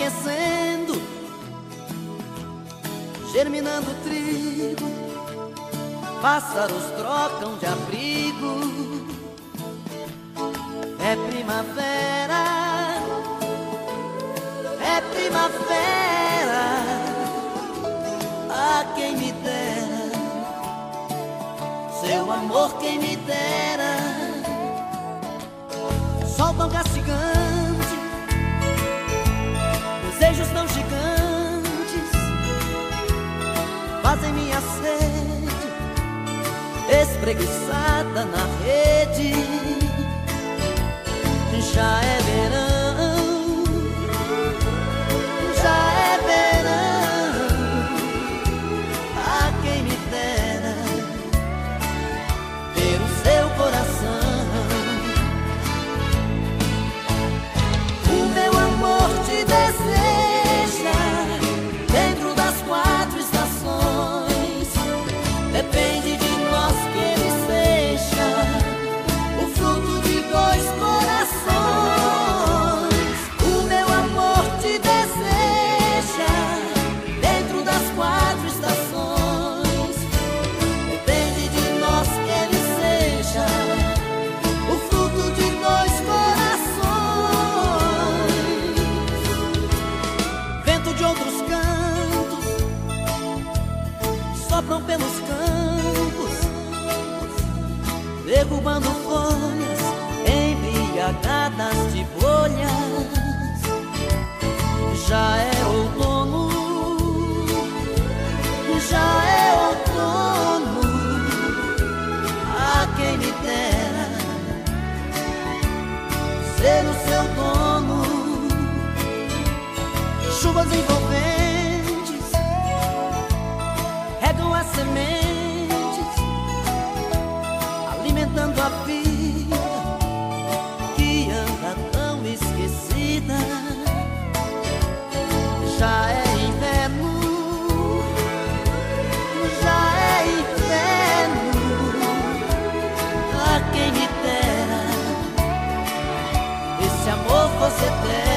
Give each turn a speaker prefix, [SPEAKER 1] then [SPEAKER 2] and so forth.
[SPEAKER 1] aquecendo, germinando trigo, pássaros trocam de abrigo. É primavera, é primavera, a quem me dera, seu amor quem me dera. Sol tão castigante, desejos tão gigantes fazem minha sede espreguiçada na rede. Já é derrubando folhas embriagadas de bolhas. Já é outono, já é outono. A quem me dera ser o seu dono. Chuvas envolventes regam as sementes, vida que anda tão esquecida. Já é inverno, já é inverno. A quem me dera esse amor fosse eterno.